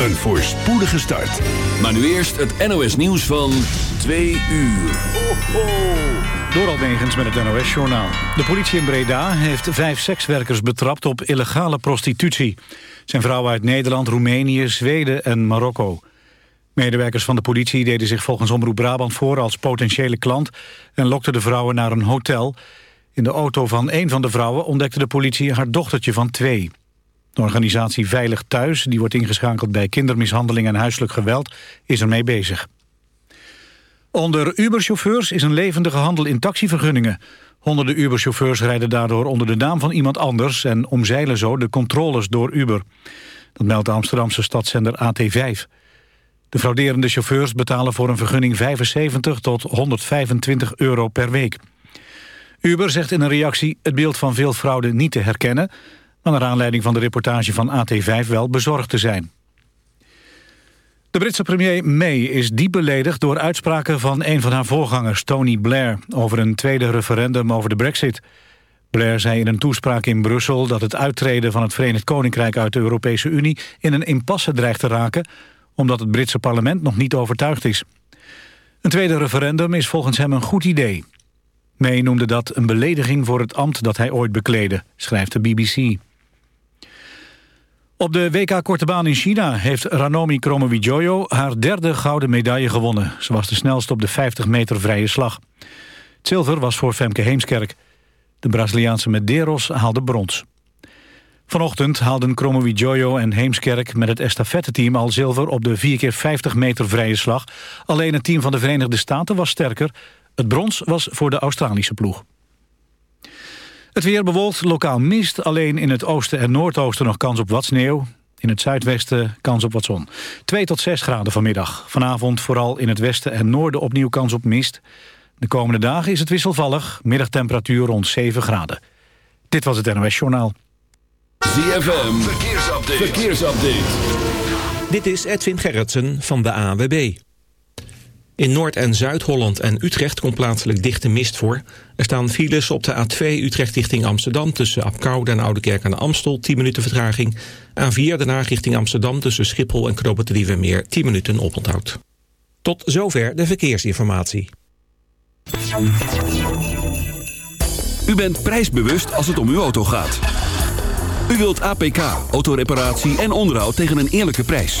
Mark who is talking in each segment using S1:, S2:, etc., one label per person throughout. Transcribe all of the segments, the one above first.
S1: Een voorspoedige start.
S2: Maar nu eerst het NOS nieuws van 2 uur. Ho, ho.
S3: Door met het NOS-journaal. De politie in Breda heeft vijf sekswerkers betrapt op illegale prostitutie. Zijn vrouwen uit Nederland, Roemenië, Zweden en Marokko. Medewerkers van de politie deden zich volgens Omroep Brabant voor als potentiële klant... en lokten de vrouwen naar een hotel. In de auto van een van de vrouwen ontdekte de politie haar dochtertje van twee. Organisatie Veilig Thuis, die wordt ingeschakeld bij kindermishandeling en huiselijk geweld, is ermee bezig. Onder Uber-chauffeurs is een levendige handel in taxivergunningen. Honderden Uber-chauffeurs rijden daardoor onder de naam van iemand anders... en omzeilen zo de controles door Uber. Dat meldt de Amsterdamse stadszender AT5. De frauderende chauffeurs betalen voor een vergunning 75 tot 125 euro per week. Uber zegt in een reactie het beeld van veel fraude niet te herkennen... naar aanleiding van de reportage van AT5 wel bezorgd te zijn. De Britse premier May is diep beledigd door uitspraken van een van haar voorgangers, Tony Blair, over een tweede referendum over de brexit. Blair zei in een toespraak in Brussel dat het uittreden van het Verenigd Koninkrijk uit de Europese Unie in een impasse dreigt te raken, omdat het Britse parlement nog niet overtuigd is. Een tweede referendum is volgens hem een goed idee. May noemde dat een belediging voor het ambt dat hij ooit bekleedde, schrijft de BBC. Op de WK Korte Baan in China heeft Ranomi Kromowidjojo haar derde gouden medaille gewonnen. Ze was de snelste op de 50 meter vrije slag. Het zilver was voor Femke Heemskerk. De Braziliaanse Medeiros haalde brons. Vanochtend haalden Kromowidjojo en Heemskerk met het estafette-team al zilver op de 4 keer 50 meter vrije slag. Alleen het team van de Verenigde Staten was sterker. Het brons was voor de Australische ploeg. Het weer bewolkt, lokaal mist. Alleen in het oosten en noordoosten nog kans op wat sneeuw. In het zuidwesten kans op wat zon. 2 tot 6 graden vanmiddag. Vanavond vooral in het westen en noorden opnieuw kans op mist. De komende dagen is het wisselvallig. Middagtemperatuur rond 7 graden. Dit was het NOS Journaal.
S2: ZFM, verkeersupdate. verkeersupdate.
S4: Dit is Edwin Gerritsen van de AWB. In Noord- en Zuid-Holland en Utrecht komt plaatselijk dichte mist voor. Er staan files op de A2 Utrecht richting Amsterdam... tussen Apkoude en Oudekerk aan de Amstel, 10 minuten vertraging. A4 daarna richting Amsterdam tussen Schiphol en Knoppen de Meer 10 minuten oponthoud. Tot zover de verkeersinformatie.
S2: U bent prijsbewust als het om uw auto gaat. U wilt APK, autoreparatie en onderhoud tegen een eerlijke prijs.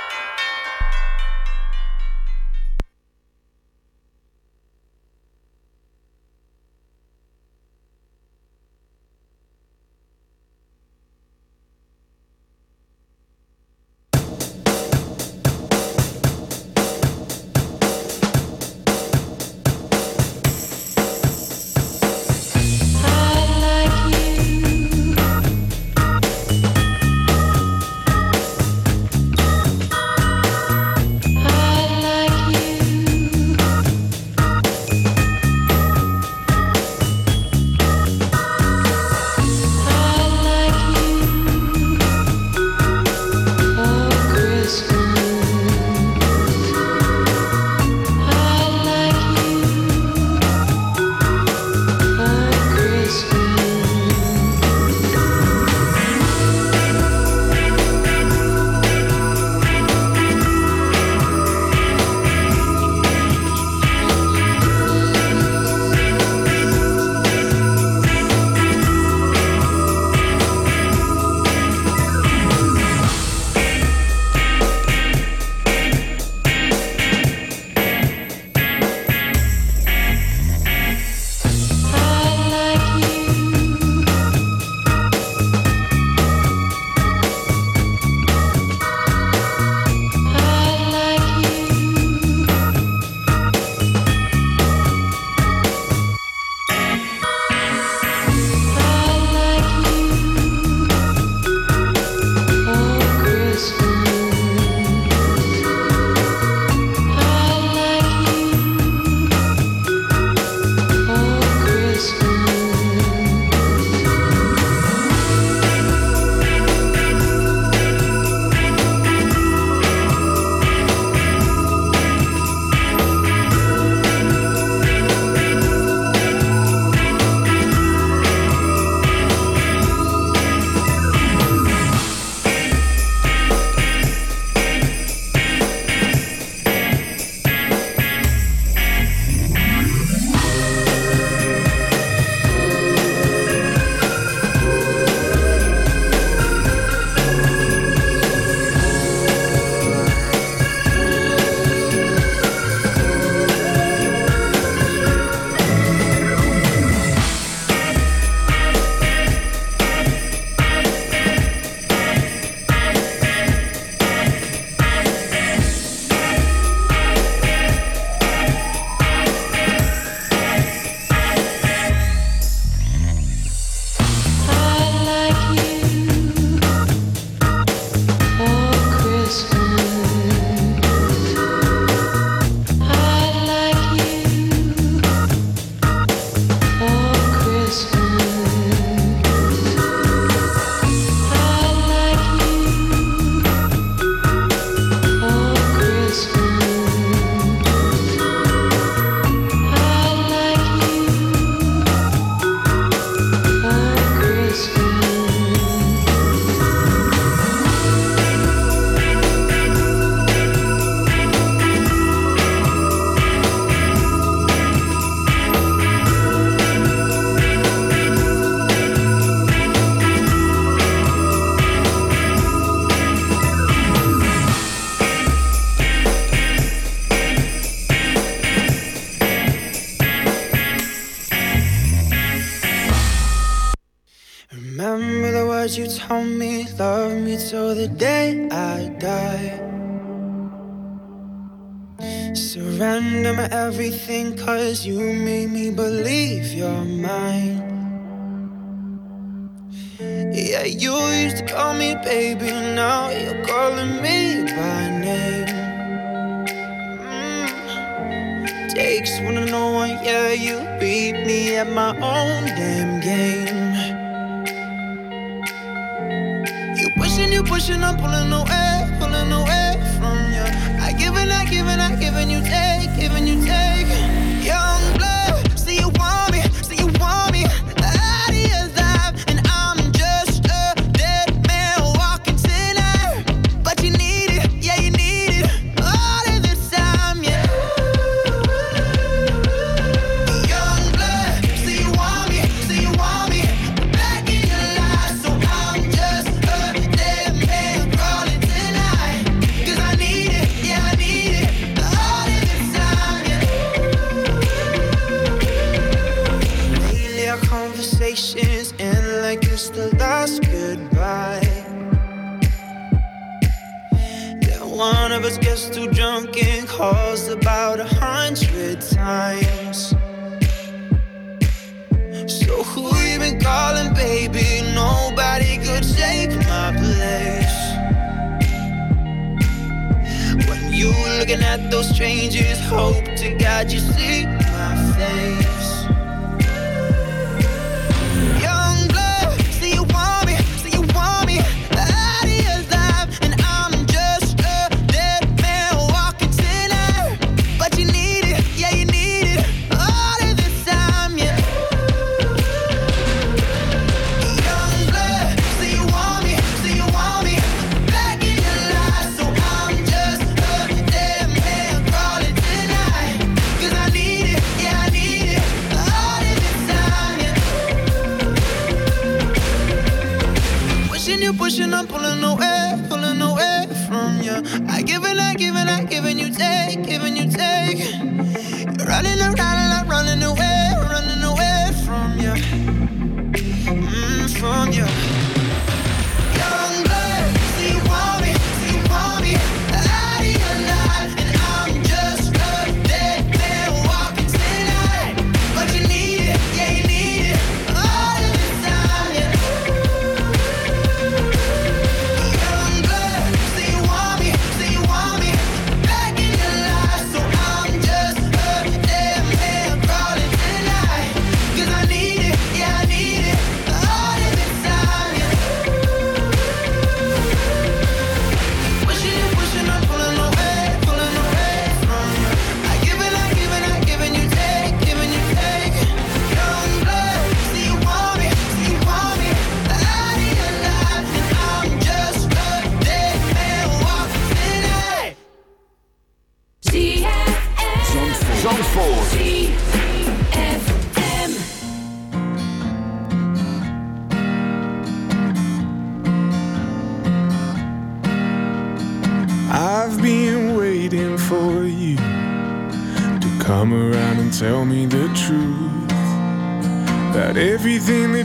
S5: cause you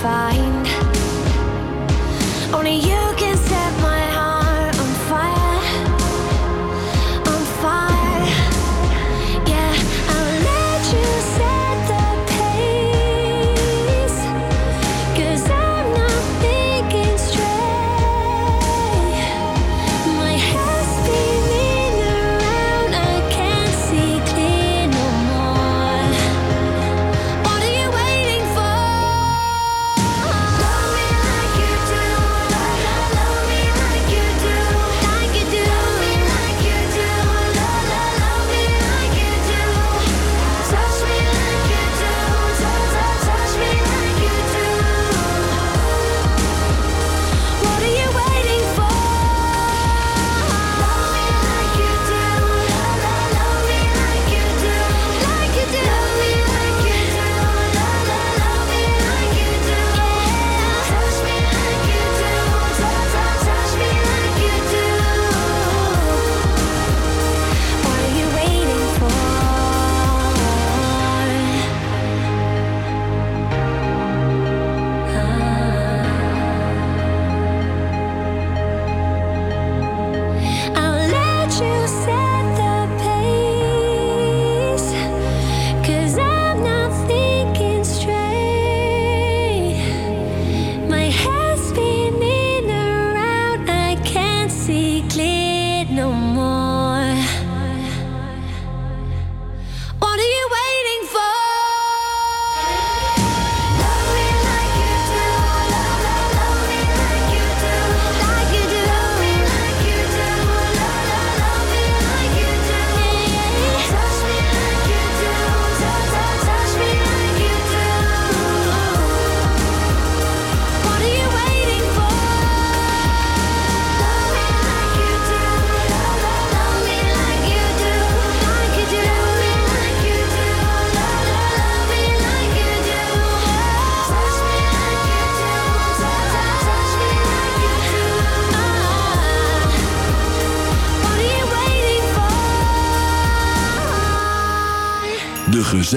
S1: fight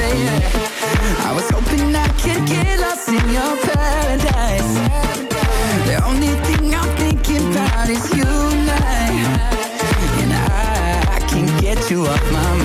S6: I was hoping I could get lost in your paradise. The only thing I'm is you and I. And I can't get you off my mind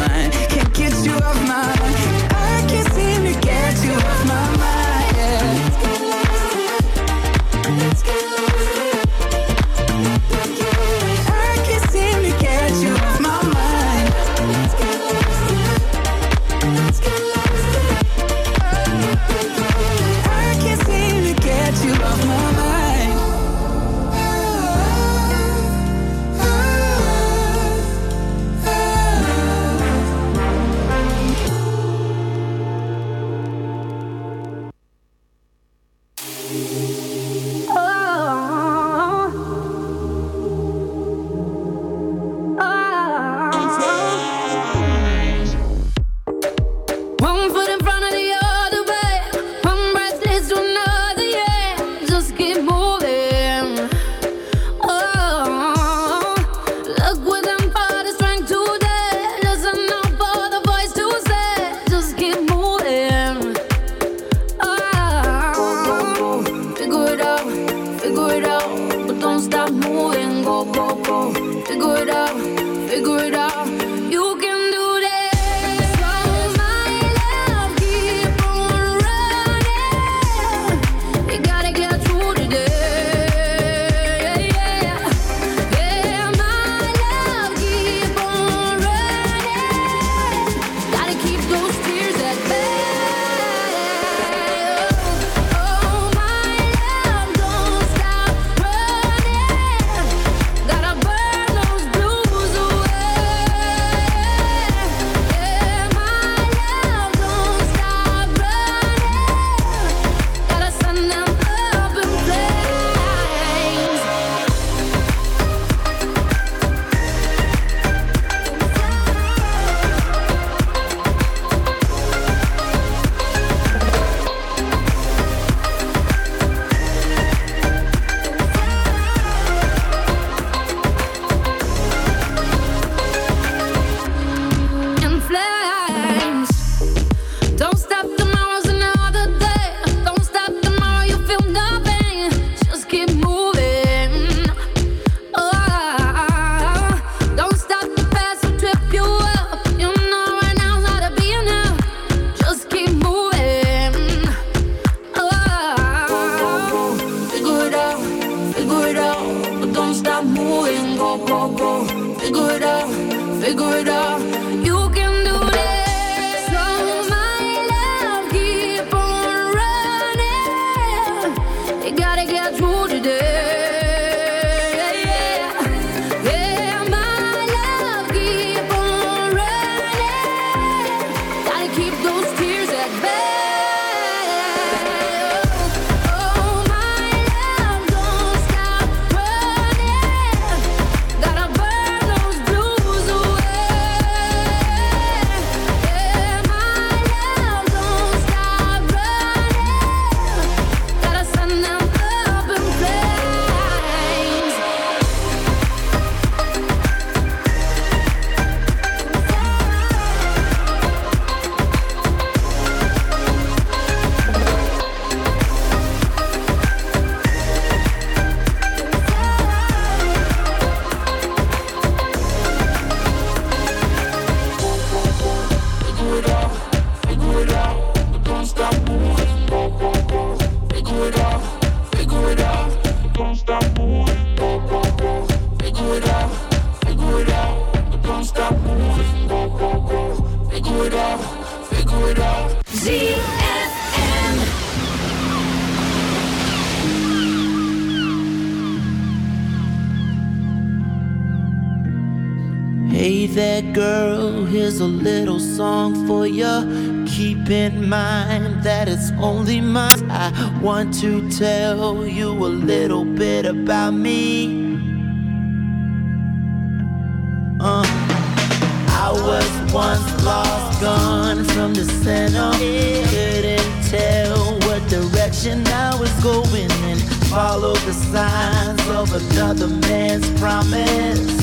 S7: There, girl, here's a little song for you. Keep in mind that it's only mine. I want to tell you a little bit about me. Uh, I was once lost, gone from the center. Couldn't tell what direction I was going and followed the signs of another man's promise.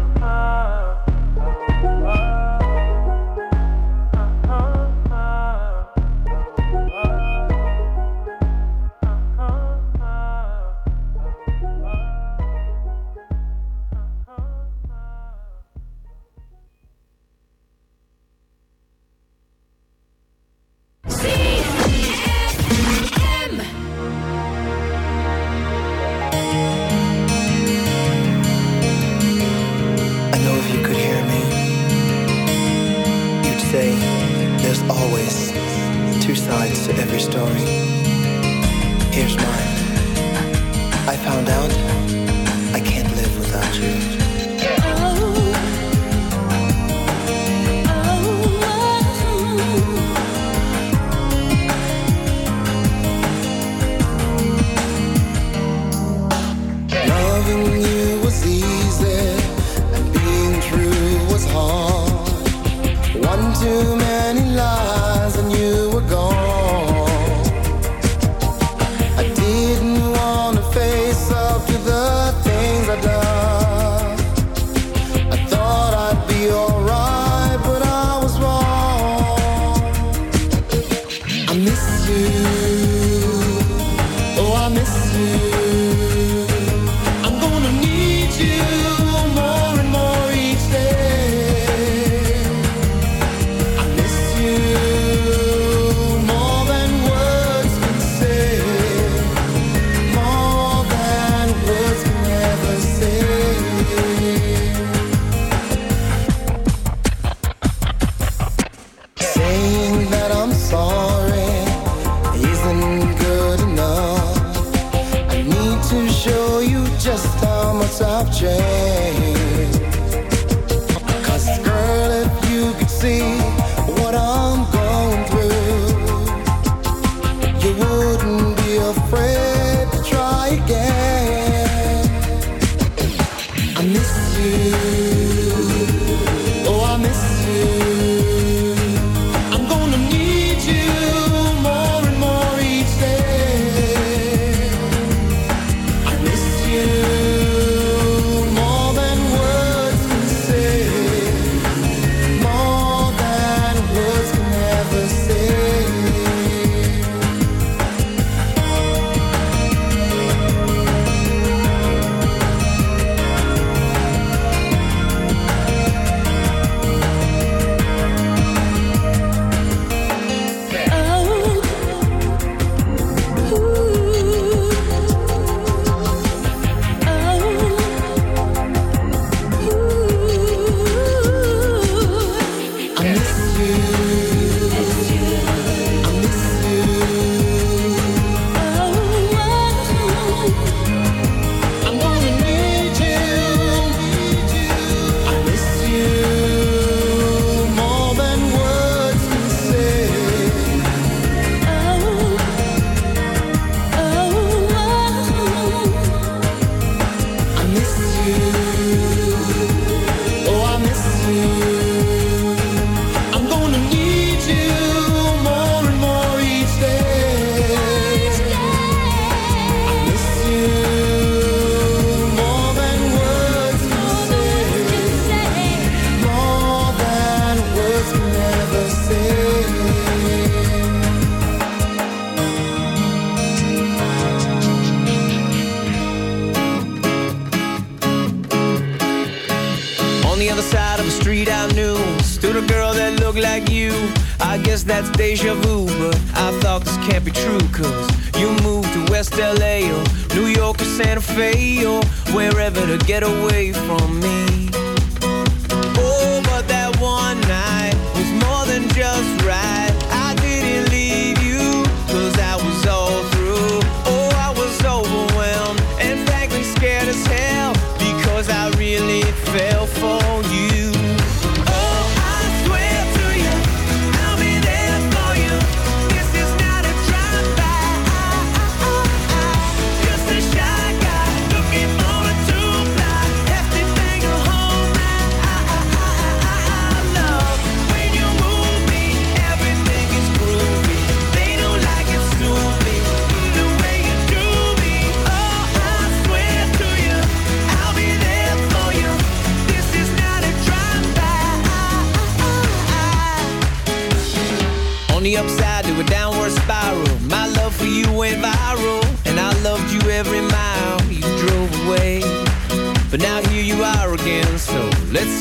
S8: Sides to every story. Here's mine. I found out I can't live without you.
S9: Loving